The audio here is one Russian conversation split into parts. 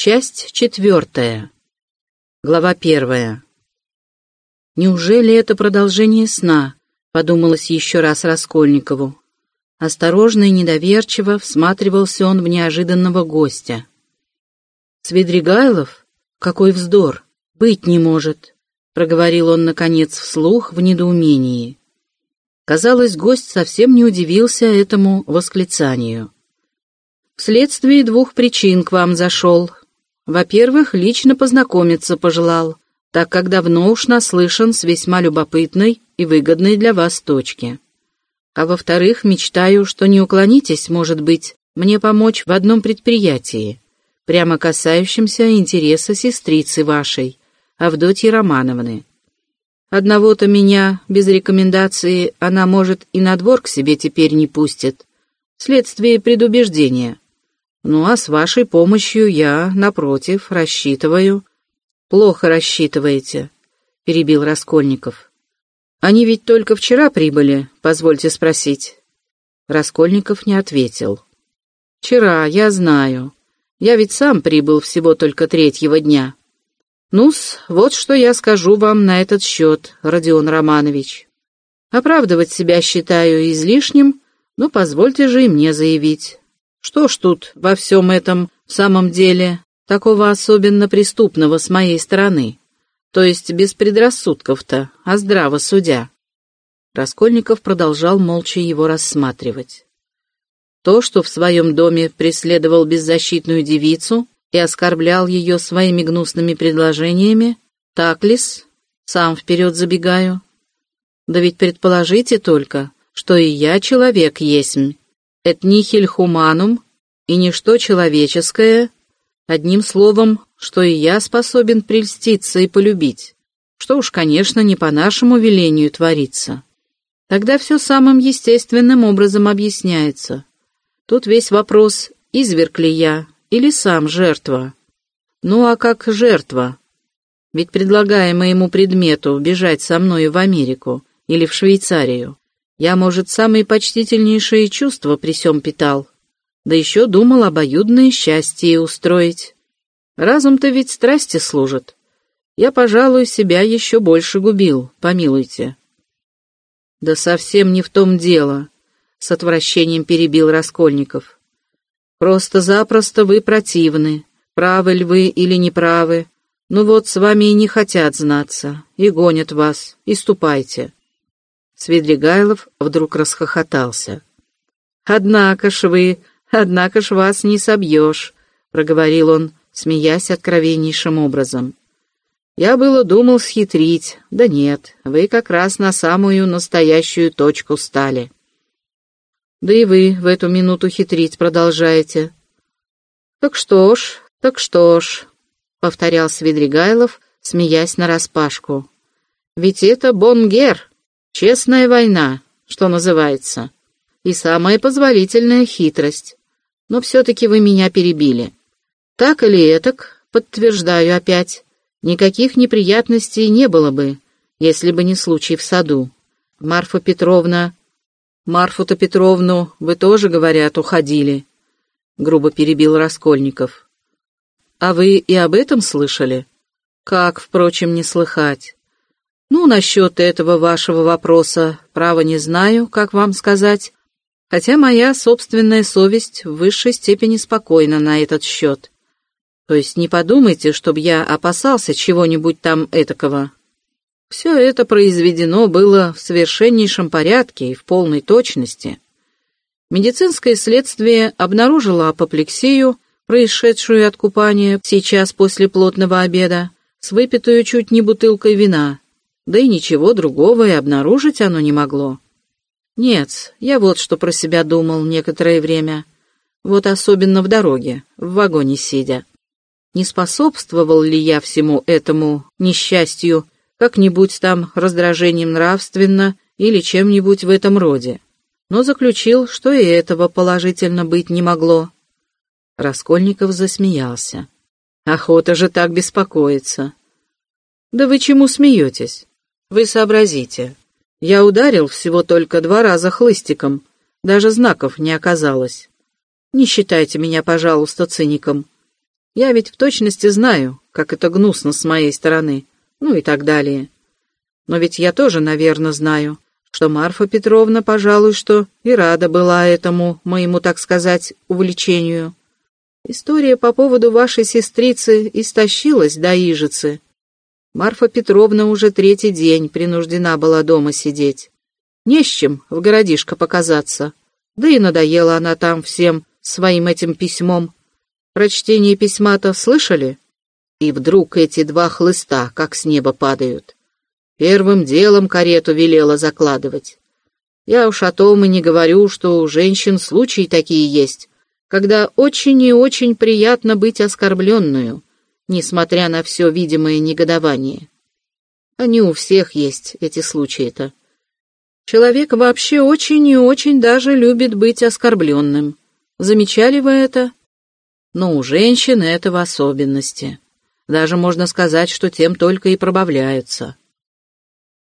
Часть четвертая. Глава первая. «Неужели это продолжение сна?» — подумалось еще раз Раскольникову. Осторожно и недоверчиво всматривался он в неожиданного гостя. «Свидригайлов? Какой вздор! Быть не может!» — проговорил он, наконец, вслух в недоумении. Казалось, гость совсем не удивился этому восклицанию. «Вследствие двух причин к вам зашел», во-первых, лично познакомиться пожелал, так как давно уж наслышан с весьма любопытной и выгодной для вас точки. А во-вторых, мечтаю, что не уклонитесь, может быть, мне помочь в одном предприятии, прямо касающемся интереса сестрицы вашей, Авдотьи Романовны. Одного-то меня, без рекомендации, она, может, и на двор к себе теперь не пустит, вследствие предубеждения. Ну а с вашей помощью я, напротив, рассчитываю. Плохо рассчитываете, перебил Раскольников. Они ведь только вчера прибыли, позвольте спросить. Раскольников не ответил. Вчера, я знаю. Я ведь сам прибыл всего только третьего дня. Ну-с, вот что я скажу вам на этот счет, Родион Романович. Оправдывать себя считаю излишним, но позвольте же и мне заявить. Что ж тут во всем этом в самом деле такого особенно преступного с моей стороны? То есть без предрассудков-то, а здраво судя. Раскольников продолжал молча его рассматривать. То, что в своем доме преследовал беззащитную девицу и оскорблял ее своими гнусными предложениями, так ли-с? Сам вперед забегаю. Да ведь предположите только, что и я человек есмь, et nihil humanum, и ничто человеческое, одним словом, что и я способен прельститься и полюбить, что уж, конечно, не по нашему велению творится. Тогда все самым естественным образом объясняется. Тут весь вопрос, изверг ли я или сам жертва. Ну а как жертва? Ведь предлагая моему предмету бежать со мной в Америку или в Швейцарию, я, может, самые почтительнейшие чувства при сём питал, да еще думал обоюдное счастье устроить. Разум-то ведь страсти служит. Я, пожалуй, себя еще больше губил, помилуйте. Да совсем не в том дело, — с отвращением перебил Раскольников. Просто-запросто вы противны, правы ли вы или неправы. Ну вот, с вами и не хотят знаться, и гонят вас, и ступайте. Свидригайлов вдруг расхохотался. «Однако ж вы, однако ж вас не собьешь», — проговорил он, смеясь откровеннейшим образом. «Я было думал схитрить, да нет, вы как раз на самую настоящую точку стали. Да и вы в эту минуту хитрить продолжаете». «Так что ж, так что ж», — повторял Свидригайлов, смеясь нараспашку. «Ведь это Бонгер, Честная война, что называется. И самая позволительная хитрость. Но все-таки вы меня перебили. Так или этак, подтверждаю опять, никаких неприятностей не было бы, если бы не случай в саду. Марфа Петровна... Марфу-то Петровну вы тоже, говорят, уходили, — грубо перебил Раскольников. А вы и об этом слышали? Как, впрочем, не слыхать? Ну, насчет этого вашего вопроса, право не знаю, как вам сказать, хотя моя собственная совесть в высшей степени спокойна на этот счет. То есть не подумайте, чтобы я опасался чего-нибудь там этакого. Все это произведено было в совершеннейшем порядке и в полной точности. Медицинское следствие обнаружило апоплексию, происшедшую от купания сейчас после плотного обеда, с выпитую чуть не бутылкой вина, да и ничего другого и обнаружить оно не могло. Нет, я вот что про себя думал некоторое время, вот особенно в дороге, в вагоне сидя. Не способствовал ли я всему этому несчастью, как-нибудь там раздражением нравственно или чем-нибудь в этом роде? Но заключил, что и этого положительно быть не могло. Раскольников засмеялся. «Охота же так беспокоиться!» «Да вы чему смеетесь? Вы сообразите. Я ударил всего только два раза хлыстиком, даже знаков не оказалось. Не считайте меня, пожалуйста, циником. Я ведь в точности знаю, как это гнусно с моей стороны, ну и так далее. Но ведь я тоже, наверное, знаю, что Марфа Петровна, пожалуй, что и рада была этому, моему, так сказать, увлечению. История по поводу вашей сестрицы истощилась до Ижицы. Марфа Петровна уже третий день принуждена была дома сидеть. Не с чем в городишко показаться. Да и надоела она там всем своим этим письмом. Прочтение письма-то слышали? И вдруг эти два хлыста, как с неба падают. Первым делом карету велела закладывать. Я уж о том и не говорю, что у женщин случаи такие есть, когда очень и очень приятно быть оскорбленную, несмотря на все видимое негодование. Они у всех есть, эти случаи-то. Человек вообще очень и очень даже любит быть оскорбленным. Замечали вы это? Но у женщин это в особенности. Даже можно сказать, что тем только и пробавляются.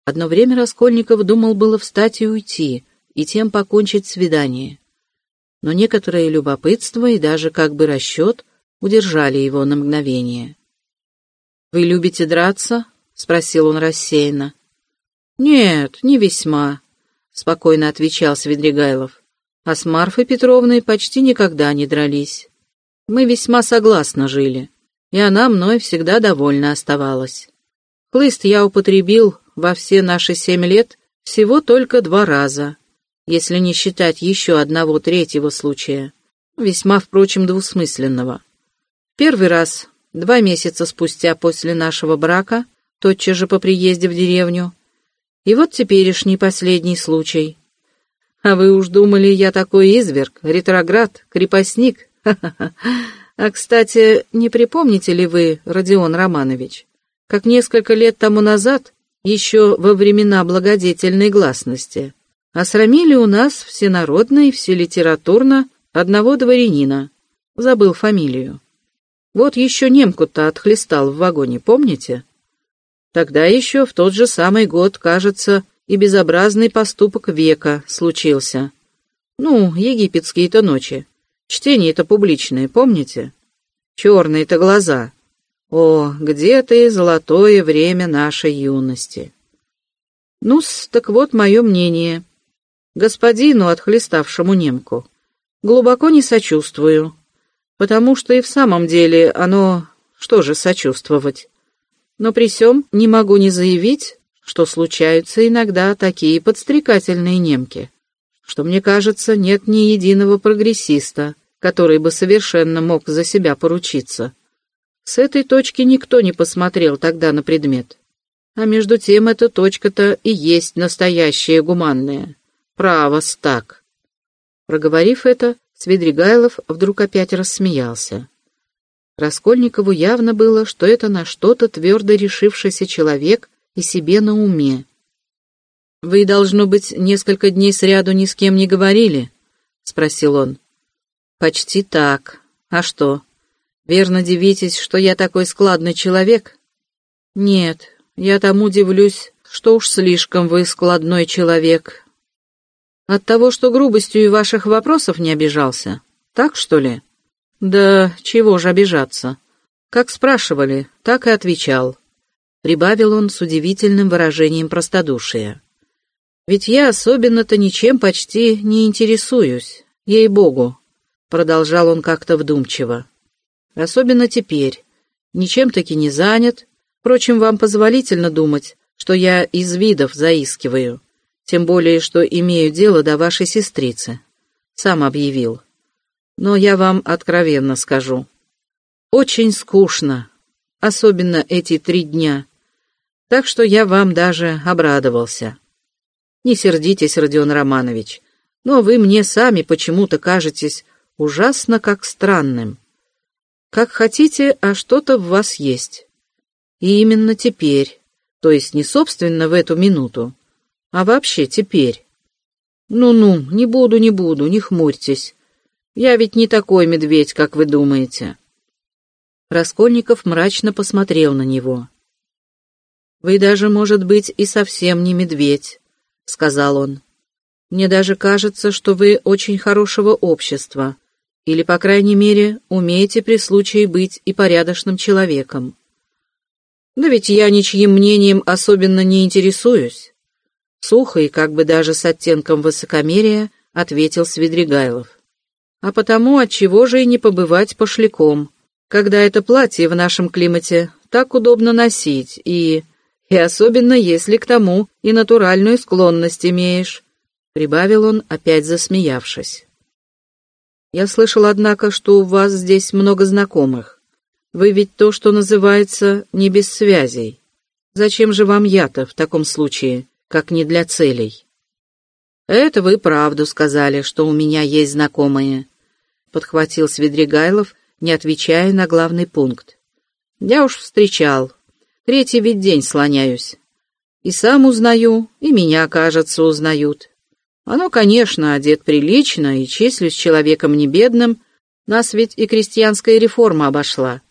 Одно время Раскольников думал было встать и уйти, и тем покончить свидание. Но некоторое любопытство и даже как бы расчет удержали его на мгновение. «Вы любите драться?» — спросил он рассеянно. «Нет, не весьма», — спокойно отвечал Свидригайлов. «А с Марфой Петровной почти никогда не дрались. Мы весьма согласно жили, и она мной всегда довольна оставалась. Хлыст я употребил во все наши семь лет всего только два раза, если не считать еще одного третьего случая, весьма, впрочем, двусмысленного. Первый раз, два месяца спустя после нашего брака, тотчас же по приезде в деревню, и вот теперешний последний случай. А вы уж думали, я такой изверг, ретроград, крепостник? А, кстати, не припомните ли вы, Родион Романович, как несколько лет тому назад еще во времена благодетельной гласности, осрамили у нас всенародно и вселитературно одного дворянина, забыл фамилию. Вот еще немку-то отхлестал в вагоне, помните? Тогда еще в тот же самый год, кажется, и безобразный поступок века случился. Ну, египетские-то ночи. Чтение-то публичное, помните? Черные-то глаза. О, где ты, золотое время нашей юности? ну так вот мое мнение. Господину, отхлеставшему немку, глубоко не сочувствую, потому что и в самом деле оно... Что же сочувствовать? Но при сём не могу не заявить, что случаются иногда такие подстрекательные немки, что, мне кажется, нет ни единого прогрессиста, который бы совершенно мог за себя поручиться. С этой точки никто не посмотрел тогда на предмет. А между тем эта точка-то и есть настоящая гуманная. Право так. Проговорив это, Свидригайлов вдруг опять рассмеялся. Раскольникову явно было, что это на что-то твердо решившийся человек и себе на уме. «Вы, должно быть, несколько дней сряду ни с кем не говорили?» — спросил он. «Почти так. А что, Верно дивитесь, что я такой складный человек? Нет, я тому дивлюсь, что уж слишком вы складной человек. От того, что грубостью и ваших вопросов не обижался? Так, что ли? Да чего же обижаться? Как спрашивали, так и отвечал. Прибавил он с удивительным выражением простодушия. Ведь я особенно-то ничем почти не интересуюсь, ей-богу, продолжал он как-то вдумчиво. Особенно теперь. Ничем таки не занят. Впрочем, вам позволительно думать, что я из видов заискиваю. Тем более, что имею дело до вашей сестрицы. Сам объявил. Но я вам откровенно скажу. Очень скучно. Особенно эти три дня. Так что я вам даже обрадовался. Не сердитесь, Родион Романович, но вы мне сами почему-то кажетесь ужасно как странным. Как хотите, а что-то в вас есть. И именно теперь, то есть не собственно в эту минуту, а вообще теперь. Ну-ну, не буду, не буду, не хмурьтесь. Я ведь не такой медведь, как вы думаете. Раскольников мрачно посмотрел на него. «Вы даже, может быть, и совсем не медведь», — сказал он. «Мне даже кажется, что вы очень хорошего общества, Или, по крайней мере, умеете при случае быть и порядочным человеком. Да ведь я ничьим мнением особенно не интересуюсь. Сухо и как бы даже с оттенком высокомерия ответил Свидригайлов. А потому отчего же и не побывать пошляком, когда это платье в нашем климате так удобно носить и... и особенно если к тому и натуральную склонность имеешь, прибавил он, опять засмеявшись. Я слышал, однако, что у вас здесь много знакомых. Вы ведь то, что называется, не без связей. Зачем же вам я-то в таком случае, как не для целей? Это вы правду сказали, что у меня есть знакомые, подхватил Свидригайлов, не отвечая на главный пункт. Я уж встречал. Третий ведь день слоняюсь. И сам узнаю, и меня, кажется, узнают. Оно, конечно, одет прилично и числюсь человеком не бедным, нас ведь и крестьянская реформа обошла.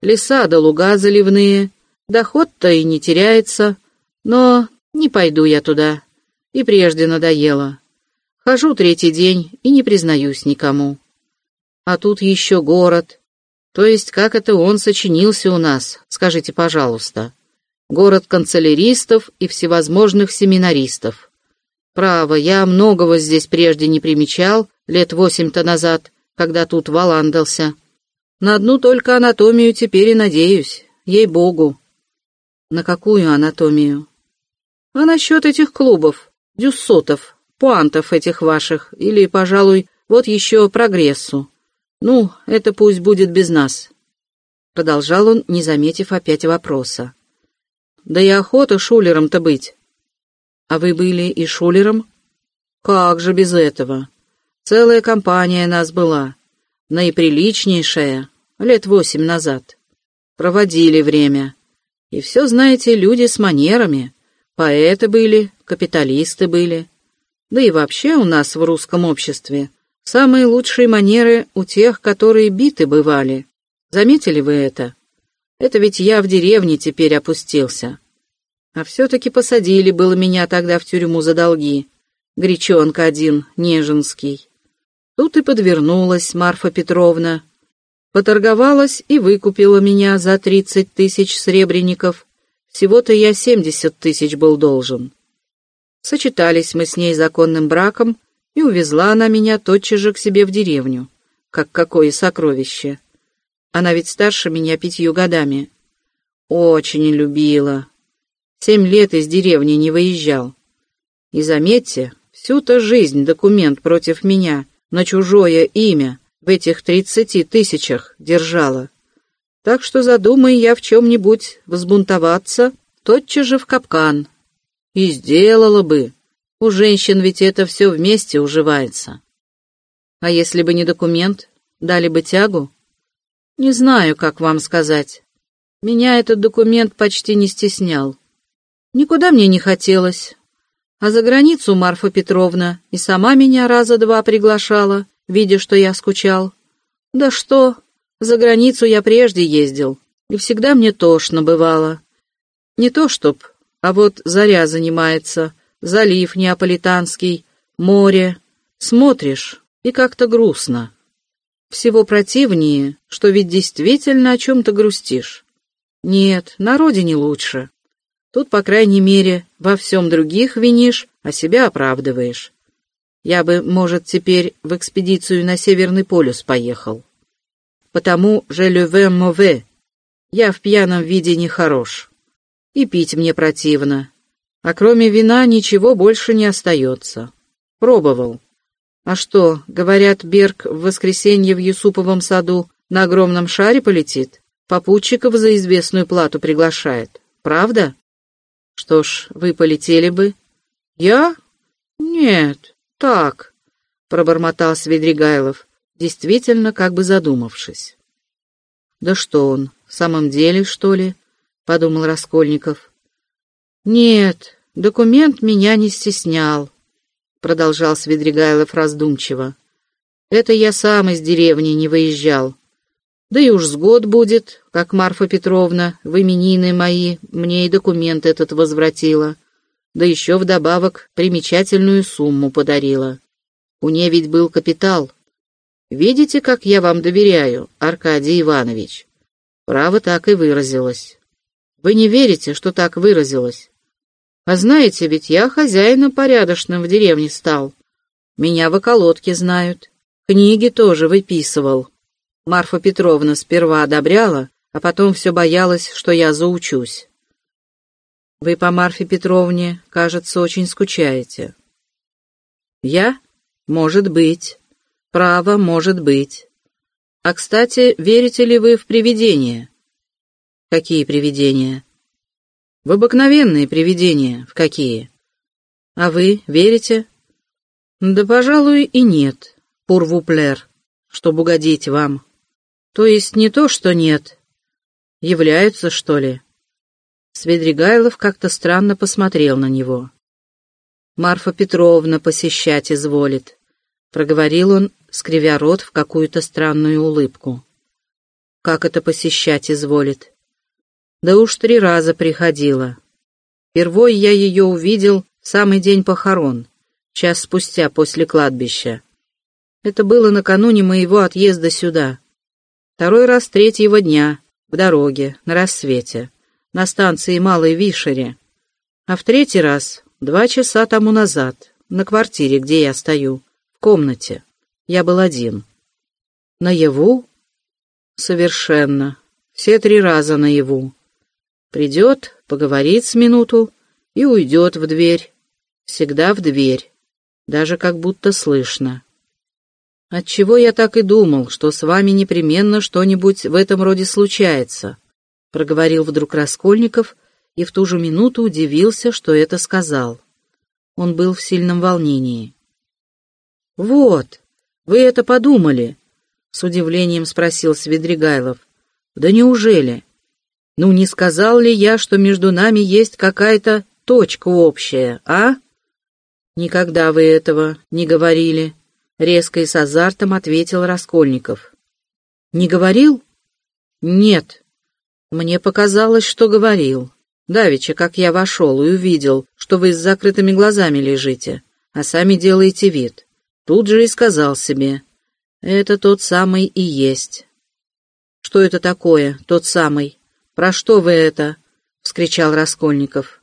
Леса да луга заливные, доход-то и не теряется, но не пойду я туда, и прежде надоело. Хожу третий день и не признаюсь никому. А тут еще город. То есть как это он сочинился у нас, скажите, пожалуйста. Город канцеляристов и всевозможных семинаристов. Право, я многого здесь прежде не примечал, лет восемь-то назад, когда тут валандался. На одну только анатомию теперь и надеюсь, ей-богу. На какую анатомию? А насчет этих клубов, дюссотов, пуантов этих ваших, или, пожалуй, вот еще прогрессу. Ну, это пусть будет без нас. Продолжал он, не заметив опять вопроса. Да и охота шулером-то быть. А вы были и шулером? Как же без этого? Целая компания нас была. Наиприличнейшая, лет восемь назад. Проводили время. И все, знаете, люди с манерами. Поэты были, капиталисты были. Да и вообще у нас в русском обществе самые лучшие манеры у тех, которые биты бывали. Заметили вы это? Это ведь я в деревне теперь опустился. А все-таки посадили было меня тогда в тюрьму за долги. Гречонка один, неженский. Тут и подвернулась Марфа Петровна. Поторговалась и выкупила меня за тридцать тысяч сребреников. Всего-то я семьдесят тысяч был должен. Сочетались мы с ней законным браком, и увезла она меня тотчас же к себе в деревню, как какое сокровище. Она ведь старше меня пятью годами. Очень любила, Семь лет из деревни не выезжал. И заметьте, всю-то жизнь документ против меня на чужое имя в этих тридцати тысячах держала. Так что задумай я в чем-нибудь взбунтоваться, тотчас же в капкан. И сделала бы. У женщин ведь это все вместе уживается. А если бы не документ, дали бы тягу? Не знаю, как вам сказать. Меня этот документ почти не стеснял. Никуда мне не хотелось. А за границу Марфа Петровна и сама меня раза два приглашала, видя, что я скучал. Да что, за границу я прежде ездил, и всегда мне тошно бывало. Не то чтоб, а вот заря занимается, залив неаполитанский, море. Смотришь, и как-то грустно. Всего противнее, что ведь действительно о чем-то грустишь. Нет, на родине лучше. Тут, по крайней мере, во всем других винишь, а себя оправдываешь. Я бы, может, теперь в экспедицию на Северный полюс поехал. Потому же le мове. Я в пьяном виде не хорош. И пить мне противно. А кроме вина ничего больше не остается. Пробовал. А что, говорят, Берг в воскресенье в Юсуповом саду на огромном шаре полетит? Попутчиков за известную плату приглашает. Правда? Что ж, вы полетели бы? Я? Нет, так, пробормотал Свидригайлов, действительно как бы задумавшись. Да что он, в самом деле, что ли? подумал Раскольников. Нет, документ меня не стеснял, продолжал Свидригайлов раздумчиво. Это я сам из деревни не выезжал. Да и уж с год будет, как Марфа Петровна в именины мои мне и документ этот возвратила. Да еще вдобавок примечательную сумму подарила. У ней ведь был капитал. Видите, как я вам доверяю, Аркадий Иванович? Право так и выразилось. Вы не верите, что так выразилось? А знаете, ведь я хозяином порядочным в деревне стал. Меня в околотке знают. Книги тоже выписывал. Марфа Петровна сперва одобряла, а потом все боялась, что я заучусь. Вы по Марфе Петровне, кажется, очень скучаете. Я? Может быть. Право, может быть. А, кстати, верите ли вы в привидения? Какие привидения? В обыкновенные привидения. В какие? А вы верите? Да, пожалуй, и нет. Пурвуплер, чтобы угодить вам. То есть не то, что нет. Являются, что ли? Свидригайлов как-то странно посмотрел на него. «Марфа Петровна посещать изволит», — проговорил он, скривя рот в какую-то странную улыбку. «Как это посещать изволит?» «Да уж три раза приходила. Впервой я ее увидел в самый день похорон, час спустя после кладбища. Это было накануне моего отъезда сюда. Второй раз третьего дня, в дороге, на рассвете, на станции Малой Вишере. А в третий раз, два часа тому назад, на квартире, где я стою, в комнате. Я был один. Наяву? Совершенно. Все три раза наяву. Придет, поговорит с минуту и уйдет в дверь. Всегда в дверь. Даже как будто слышно. Отчего я так и думал, что с вами непременно что-нибудь в этом роде случается, проговорил вдруг Раскольников и в ту же минуту удивился, что это сказал. Он был в сильном волнении. «Вот, вы это подумали?» — с удивлением спросил Свидригайлов. «Да неужели? Ну, не сказал ли я, что между нами есть какая-то точка общая, а?» «Никогда вы этого не говорили», Резко и с азартом ответил Раскольников. «Не говорил?» «Нет. Мне показалось, что говорил. Давеча, как я вошел и увидел, что вы с закрытыми глазами лежите, а сами делаете вид. Тут же и сказал себе. Это тот самый и есть». «Что это такое, тот самый? Про что вы это?» — вскричал Раскольников.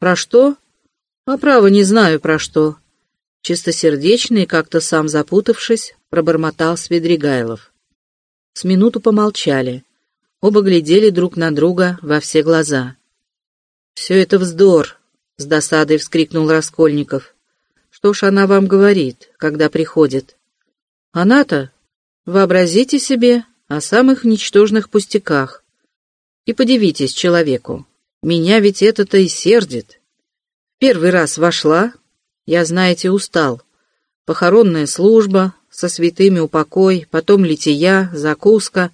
«Про что? А право не знаю, про что. Чистосердечный, как-то сам запутавшись, пробормотал Свидригайлов. С минуту помолчали. Оба глядели друг на друга во все глаза. «Все это вздор!» — с досадой вскрикнул Раскольников. «Что ж она вам говорит, когда приходит?» «Она-то? Вообразите себе о самых ничтожных пустяках. И подивитесь человеку. Меня ведь это-то и сердит. Первый раз вошла, я, знаете, устал. Похоронная служба, со святыми упокой, потом лития, закуска.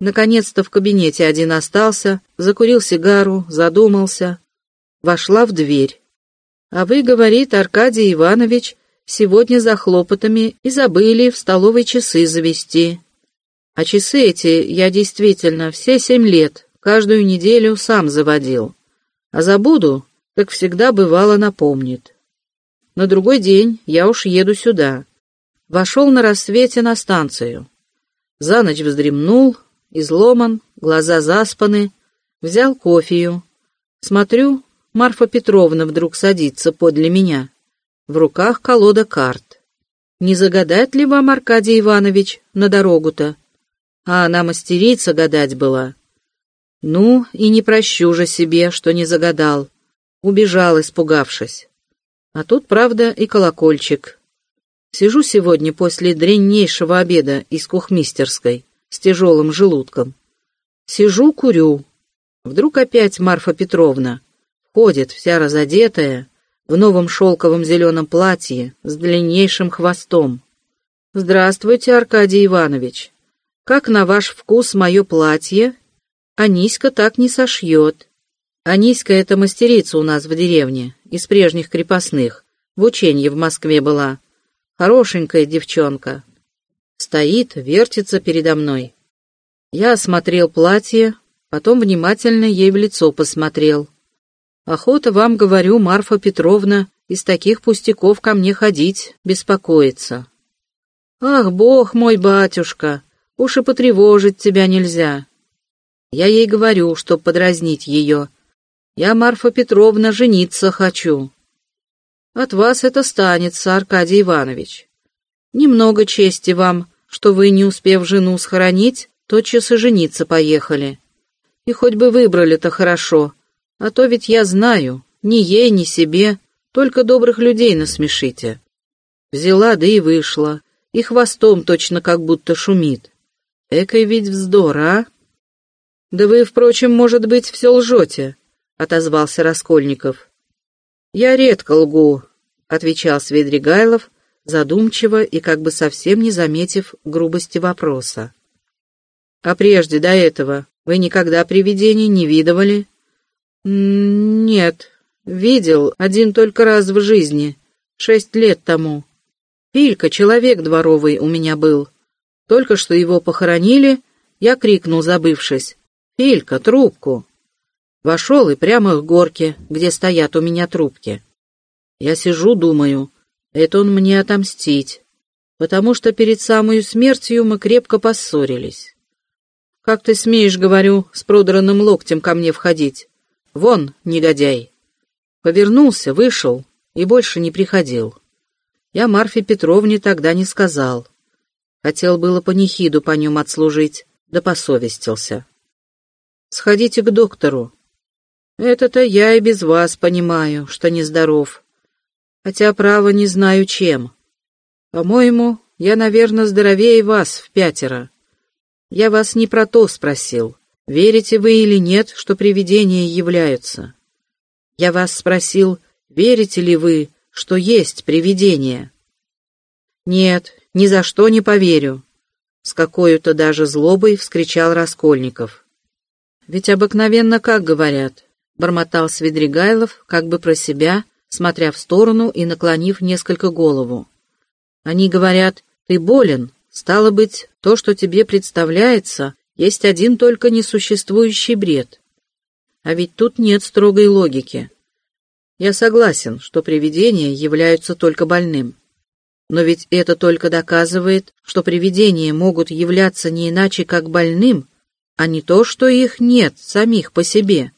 Наконец-то в кабинете один остался, закурил сигару, задумался. Вошла в дверь. А вы, говорит Аркадий Иванович, сегодня за хлопотами и забыли в столовой часы завести. А часы эти я действительно все семь лет, каждую неделю сам заводил. А забуду, как всегда бывало напомнит. На другой день я уж еду сюда. Вошел на рассвете на станцию. За ночь вздремнул, изломан, глаза заспаны, взял кофею. Смотрю, Марфа Петровна вдруг садится подле меня. В руках колода карт. Не загадать ли вам, Аркадий Иванович, на дорогу-то? А она мастерица гадать была. Ну, и не прощу же себе, что не загадал. Убежал, испугавшись. А тут, правда, и колокольчик. Сижу сегодня после дреннейшего обеда из кухмистерской с тяжелым желудком. Сижу, курю. Вдруг опять Марфа Петровна. Ходит, вся разодетая, в новом шелковом зеленом платье с длиннейшим хвостом. «Здравствуйте, Аркадий Иванович. Как на ваш вкус мое платье? Аниська так не сошьет. Аниська — это мастерица у нас в деревне, из прежних крепостных. В ученье в Москве была. Хорошенькая девчонка. Стоит, вертится передо мной. Я осмотрел платье, потом внимательно ей в лицо посмотрел. Охота вам, говорю, Марфа Петровна, из таких пустяков ко мне ходить, беспокоиться. Ах, бог мой, батюшка, уж и потревожить тебя нельзя. Я ей говорю, чтоб подразнить ее. Я, Марфа Петровна, жениться хочу. От вас это станется, Аркадий Иванович. Немного чести вам, что вы, не успев жену схоронить, тотчас и жениться поехали. И хоть бы выбрали-то хорошо, а то ведь я знаю, ни ей, ни себе, только добрых людей насмешите. Взяла, да и вышла, и хвостом точно как будто шумит. Экой ведь вздор, а? Да вы, впрочем, может быть, все лжете, — отозвался Раскольников. Я редко лгу, — отвечал Свидригайлов, задумчиво и как бы совсем не заметив грубости вопроса. А прежде до этого вы никогда привидений не видывали? Нет, видел один только раз в жизни, шесть лет тому. Филька, человек дворовый, у меня был. Только что его похоронили, я крикнул, забывшись. «Филька, трубку!» Вошел и прямо к горке, где стоят у меня трубки. Я сижу, думаю, это он мне отомстить, потому что перед самой смертью мы крепко поссорились. «Как ты смеешь, — говорю, — с продранным локтем ко мне входить? Вон, негодяй!» Повернулся, вышел и больше не приходил. Я Марфе Петровне тогда не сказал. Хотел было панихиду по нем отслужить, да посовестился. «Сходите к доктору». «Это-то я и без вас понимаю, что нездоров. Хотя, право, не знаю чем. По-моему, я, наверное, здоровее вас в пятеро. Я вас не про то спросил, верите вы или нет, что привидения являются. Я вас спросил, верите ли вы, что есть привидение. Нет, ни за что не поверю. С какой-то даже злобой вскричал Раскольников. Ведь обыкновенно как говорят, бормотал Свидригайлов, как бы про себя, смотря в сторону и наклонив несколько голову. Они говорят, ты болен, стало быть, то, что тебе представляется, есть один только несуществующий бред. А ведь тут нет строгой логики. Я согласен, что привидения являются только больным. Но ведь это только доказывает, что привидения могут являться не иначе, как больным, а не то, что их нет самих по себе.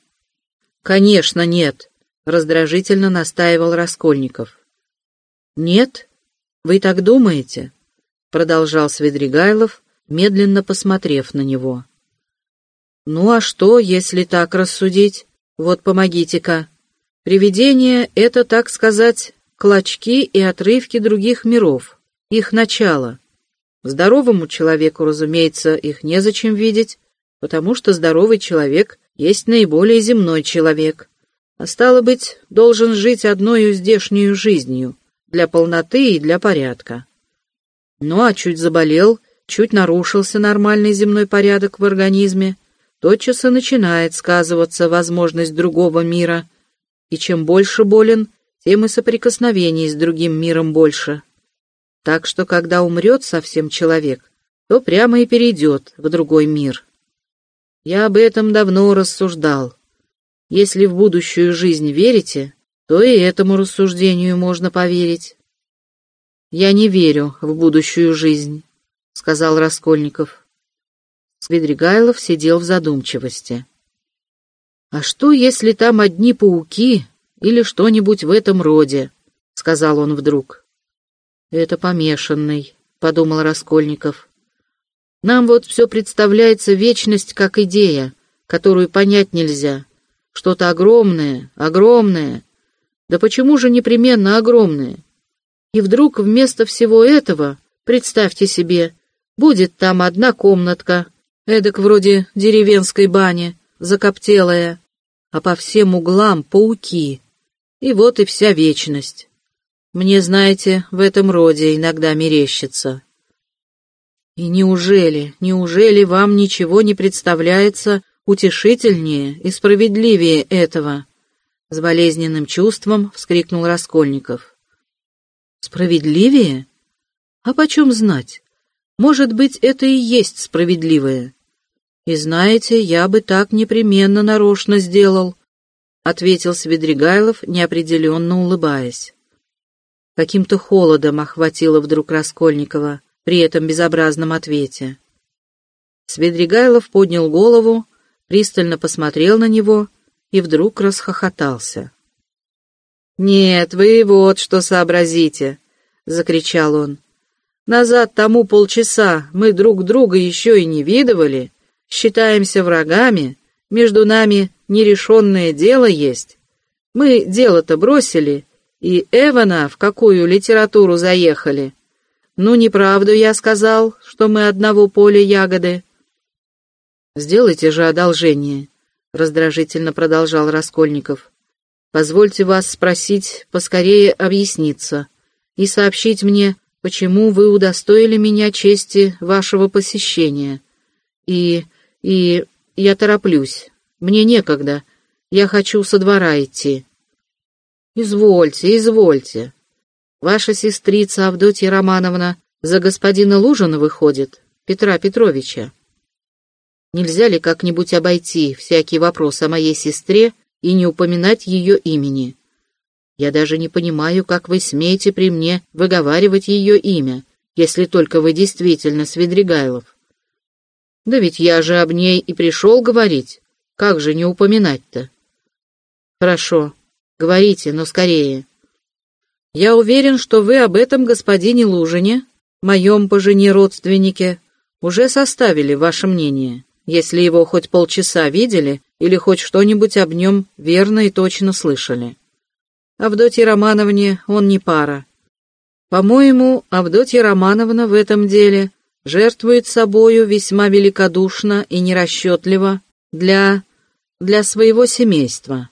Конечно, нет, раздражительно настаивал Раскольников. Нет? Вы так думаете? Продолжал Свидригайлов, медленно посмотрев на него. Ну а что, если так рассудить? Вот помогите-ка. Привидения — это, так сказать, клочки и отрывки других миров, их начало. Здоровому человеку, разумеется, их незачем видеть, потому что здоровый человек есть наиболее земной человек, а стало быть, должен жить одной здешнюю жизнью, для полноты и для порядка. Ну а чуть заболел, чуть нарушился нормальный земной порядок в организме, тотчас и начинает сказываться возможность другого мира — и чем больше болен, тем и соприкосновений с другим миром больше. Так что, когда умрет совсем человек, то прямо и перейдет в другой мир. Я об этом давно рассуждал. Если в будущую жизнь верите, то и этому рассуждению можно поверить. «Я не верю в будущую жизнь», — сказал Раскольников. Свидригайлов сидел в задумчивости. «А что, если там одни пауки или что-нибудь в этом роде?» — сказал он вдруг. «Это помешанный», — подумал Раскольников. «Нам вот все представляется вечность как идея, которую понять нельзя. Что-то огромное, огромное. Да почему же непременно огромное? И вдруг вместо всего этого, представьте себе, будет там одна комнатка, эдак вроде деревенской бани, закоптелая, а по всем углам пауки. И вот и вся вечность. Мне, знаете, в этом роде иногда мерещится. И неужели, неужели вам ничего не представляется утешительнее и справедливее этого? С болезненным чувством вскрикнул Раскольников. Справедливее? А почем знать? Может быть, это и есть справедливое. «И знаете, я бы так непременно нарочно сделал», — ответил Свидригайлов, неопределенно улыбаясь. Каким-то холодом охватило вдруг Раскольникова. при этом безобразном ответе. Свидригайлов поднял голову, пристально посмотрел на него и вдруг расхохотался. «Нет, вы вот что сообразите!» — закричал он. «Назад тому полчаса мы друг друга еще и не видывали, считаемся врагами, между нами нерешенное дело есть. Мы дело-то бросили, и Эвана в какую литературу заехали. Ну, неправду я сказал, что мы одного поля ягоды». «Сделайте же одолжение», — раздражительно продолжал Раскольников. «Позвольте вас спросить, поскорее объясниться и сообщить мне, почему вы удостоили меня чести вашего посещения. И... и... я тороплюсь. Мне некогда. Я хочу со двора идти». «Извольте, извольте. Ваша сестрица Авдотья Романовна за господина Лужина выходит, Петра Петровича. Нельзя ли как-нибудь обойти всякий вопрос о моей сестре и не упоминать ее имени? Я даже не понимаю, как вы смеете при мне выговаривать ее имя, если только вы действительно Свидригайлов. Да ведь я же об ней и пришел говорить. Как же не упоминать-то? Хорошо, говорите, но скорее. Я уверен, что вы об этом господине Лужине, моем по жене родственнике, уже составили ваше мнение если его хоть полчаса видели или хоть что-нибудь об нем верно и точно слышали. Авдотье Романовне он не пара. По-моему, Авдотья Романовна в этом деле жертвует собою весьма великодушно и нерасчетливо для... для своего семейства.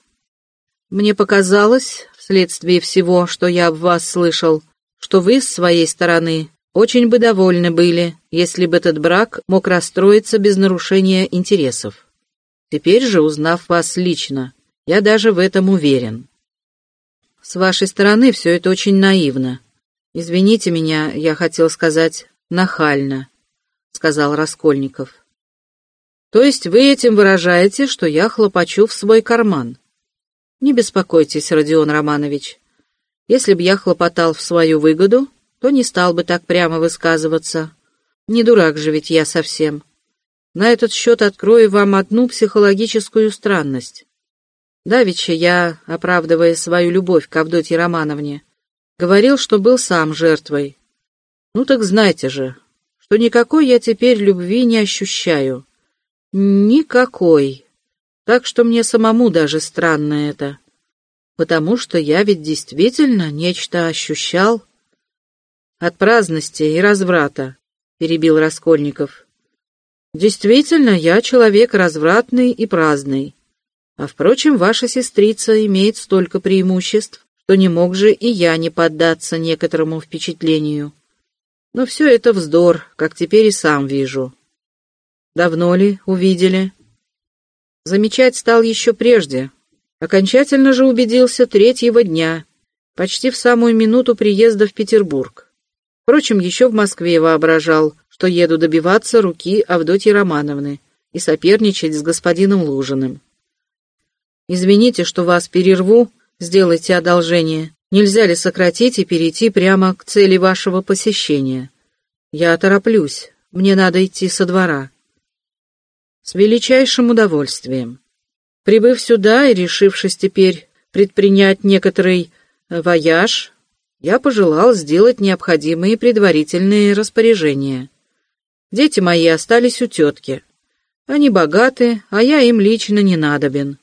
Мне показалось, вследствие всего, что я об вас слышал, что вы с своей стороны очень бы довольны были, если бы этот брак мог расстроиться без нарушения интересов. Теперь же, узнав вас лично, я даже в этом уверен. С вашей стороны все это очень наивно. Извините меня, я хотел сказать нахально, сказал Раскольников. То есть вы этим выражаете, что я хлопочу в свой карман? Не беспокойтесь, Родион Романович. Если б я хлопотал в свою выгоду, то не стал бы так прямо высказываться. Не дурак же ведь я совсем. На этот счет открою вам одну психологическую странность. Давеча я, оправдывая свою любовь к Авдотье Романовне, говорил, что был сам жертвой. Ну так знайте же, что никакой я теперь любви не ощущаю. Никакой. Так что мне самому даже странно это. Потому что я ведь действительно нечто ощущал, от праздности и разврата», — перебил Раскольников. «Действительно, я человек развратный и праздный. А, впрочем, ваша сестрица имеет столько преимуществ, что не мог же и я не поддаться некоторому впечатлению. Но все это вздор, как теперь и сам вижу. Давно ли увидели?» Замечать стал еще прежде. Окончательно же убедился третьего дня, почти в самую минуту приезда в Петербург. Впрочем, еще в Москве воображал, что еду добиваться руки Авдотьи Романовны и соперничать с господином Лужиным. «Извините, что вас перерву, сделайте одолжение. Нельзя ли сократить и перейти прямо к цели вашего посещения? Я тороплюсь, мне надо идти со двора». «С величайшим удовольствием. Прибыв сюда и решившись теперь предпринять некоторый вояж, я пожелал сделать необходимые предварительные распоряжения. Дети мои остались у тетки. Они богаты, а я им лично не надобен.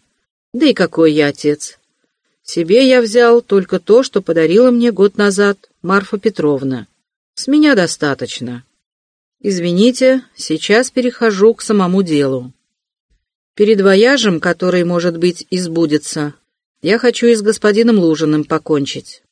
Да и какой я отец? Себе я взял только то, что подарила мне год назад Марфа Петровна. С меня достаточно. Извините, сейчас перехожу к самому делу. Перед вояжем, который, может быть, избудется, я хочу и с господином Лужиным покончить.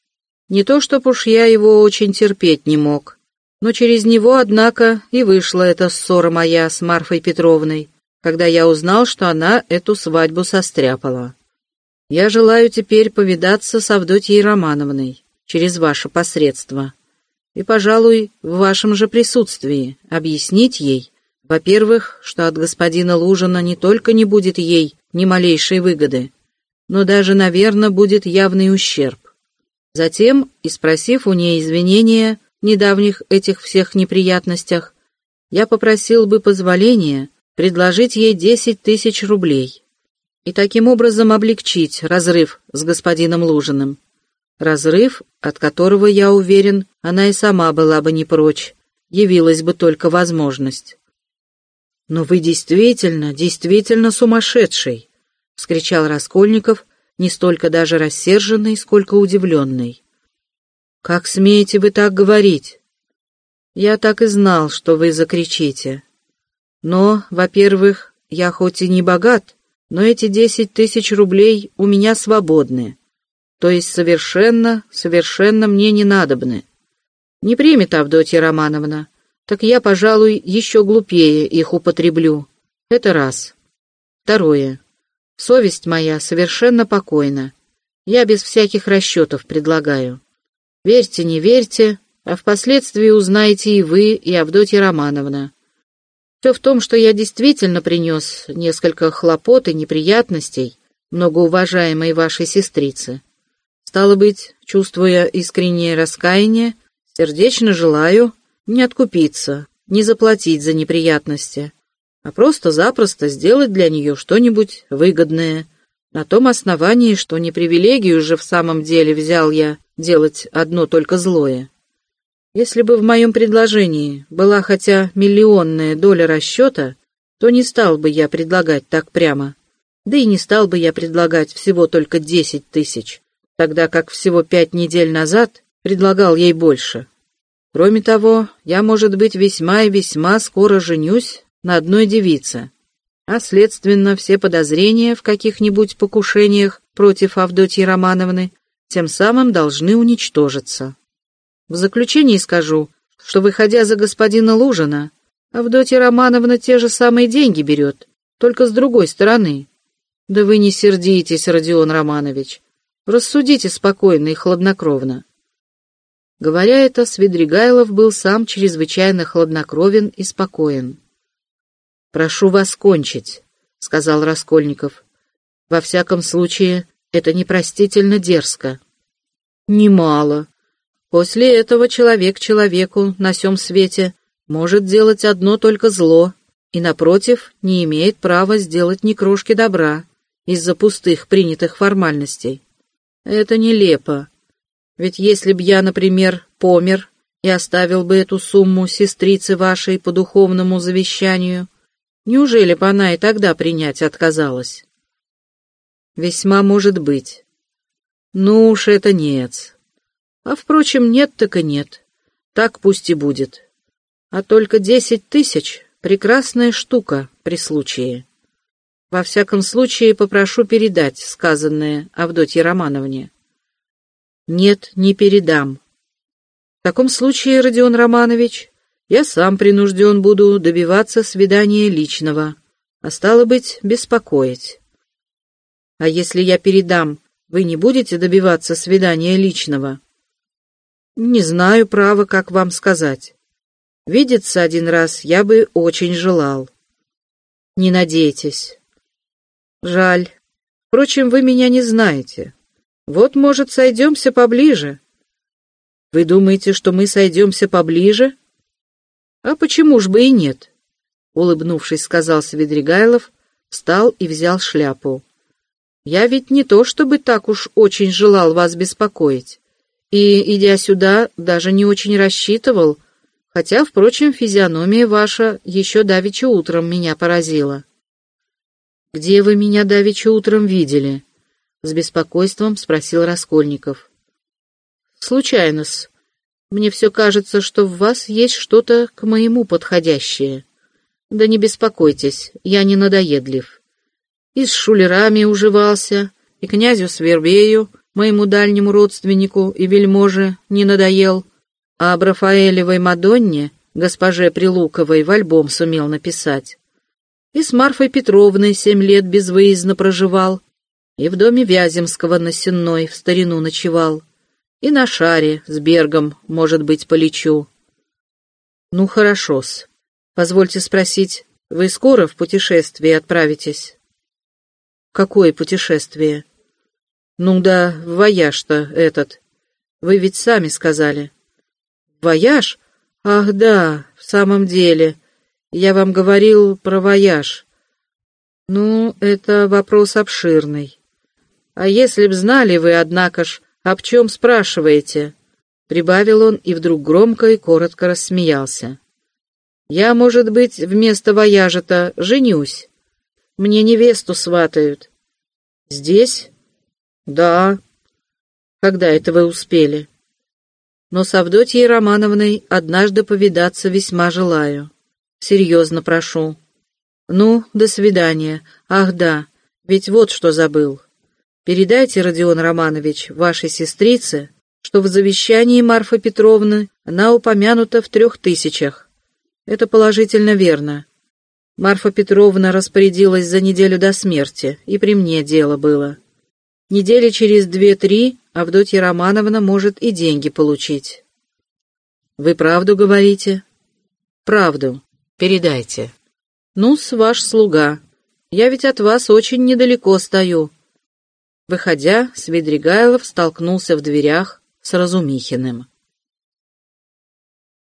Не то чтоб уж я его очень терпеть не мог, но через него, однако, и вышла эта ссора моя с Марфой Петровной, когда я узнал, что она эту свадьбу состряпала. Я желаю теперь повидаться с Авдотьей Романовной через ваше посредство и, пожалуй, в вашем же присутствии объяснить ей, во-первых, что от господина Лужина не только не будет ей ни малейшей выгоды, но даже, наверное, будет явный ущерб. Затем, и спросив у ней извинения, недавних этих всех неприятностях, я попросил бы позволения предложить ей десять тысяч рублей и таким образом облегчить разрыв с господином Лужиным. Разрыв, от которого, я уверен, она и сама была бы не прочь, явилась бы только возможность. «Но вы действительно, действительно сумасшедший!» — вскричал Раскольников, не столько даже рассерженный, сколько удивленный. «Как смеете вы так говорить?» «Я так и знал, что вы закричите. Но, во-первых, я хоть и не богат, но эти десять тысяч рублей у меня свободны, то есть совершенно, совершенно мне не надобны. Не примет Авдотья Романовна, так я, пожалуй, еще глупее их употреблю. Это раз. Второе. Совесть моя совершенно покойна. Я без всяких расчетов предлагаю. Верьте, не верьте, а впоследствии узнаете и вы, и Авдотья Романовна. Все в том, что я действительно принес несколько хлопот и неприятностей многоуважаемой вашей сестрице. Стало быть, чувствуя искреннее раскаяние, сердечно желаю не откупиться, не заплатить за неприятности, а просто-запросто сделать для нее что-нибудь выгодное, на том основании, что не привилегию же в самом деле взял я делать одно только злое. Если бы в моем предложении была хотя миллионная доля расчета, то не стал бы я предлагать так прямо. Да и не стал бы я предлагать всего только десять тысяч, тогда как всего пять недель назад предлагал ей больше. Кроме того, я, может быть, весьма и весьма скоро женюсь на одной девице, а, следственно, все подозрения в каких-нибудь покушениях против Авдотьи Романовны тем самым должны уничтожиться. В заключении скажу, что, выходя за господина Лужина, Авдотья Романовна те же самые деньги берет, только с другой стороны. Да вы не сердитесь, Родион Романович. Рассудите спокойно и хладнокровно. Говоря это, Свидригайлов был сам чрезвычайно хладнокровен и спокоен. «Прошу вас кончить», — сказал Раскольников. «Во всяком случае, это непростительно дерзко». «Немало. После этого человек человеку на всем свете может делать одно только зло, и, напротив, не имеет права сделать ни крошки добра из-за пустых принятых формальностей. Это нелепо, ведь если б я, например, помер и оставил бы эту сумму сестрице вашей по духовному завещанию, неужели бы она и тогда принять отказалась? Весьма может быть. Ну уж это нет. А, впрочем, нет так и нет. Так пусть и будет. А только десять тысяч — прекрасная штука при случае. Во всяком случае, попрошу передать сказанное Авдотье Романовне. Нет, не передам. В таком случае, Родион Романович, я сам принужден буду добиваться свидания личного, а стало быть, беспокоить. А если я передам, вы не будете добиваться свидания личного? Не знаю, право, как вам сказать. Видеться один раз я бы очень желал. Не надейтесь. Жаль. Впрочем, вы меня не знаете. Вот, может, сойдемся поближе. Вы думаете, что мы сойдемся поближе? А почему ж бы и нет? Улыбнувшись, сказал Свидригайлов, встал и взял шляпу. Я ведь не то чтобы так уж очень желал вас беспокоить. И, идя сюда, даже не очень рассчитывал, хотя, впрочем, физиономия ваша еще давеча утром меня поразила. «Где вы меня давеча утром видели?» — с беспокойством спросил Раскольников. «Случайно-с. Мне все кажется, что в вас есть что-то к моему подходящее. Да не беспокойтесь, я не надоедлив. И с шулерами уживался, и князю Свербею, моему дальнему родственнику и вельможе, не надоел, а об Рафаэлевой Мадонне, госпоже Прилуковой, в альбом сумел написать. И с Марфой Петровной семь лет безвыездно проживал, и в доме Вяземского на Сенной в старину ночевал, и на шаре с Бергом, может быть, полечу. Ну, хорошо-с. Позвольте спросить, вы скоро в путешествие отправитесь? Какое путешествие? Ну да, вояж-то этот. Вы ведь сами сказали. Вояж? Ах, да, в самом деле. Я вам говорил про вояж. Ну, это вопрос обширный. А если б знали вы, однако ж, об чем спрашиваете? Прибавил он и вдруг громко и коротко рассмеялся. Я, может быть, вместо вояжа-то женюсь. Мне невесту сватают. Здесь? Да. Когда это вы успели? Но с Авдотьей Романовной однажды повидаться весьма желаю. Серьезно прошу. Ну, до свидания. Ах да, ведь вот что забыл. Передайте, Родион Романович, вашей сестрице, что в завещании Марфы Петровны она упомянута в трех тысячах. Это положительно верно. Марфа Петровна распорядилась за неделю до смерти, и при мне дело было. Недели через две-три Авдотья Романовна может и деньги получить. Вы правду говорите? Правду. Передайте. Ну-с, ваш слуга. Я ведь от вас очень недалеко стою. Выходя, Свидригайлов столкнулся в дверях с Разумихиным.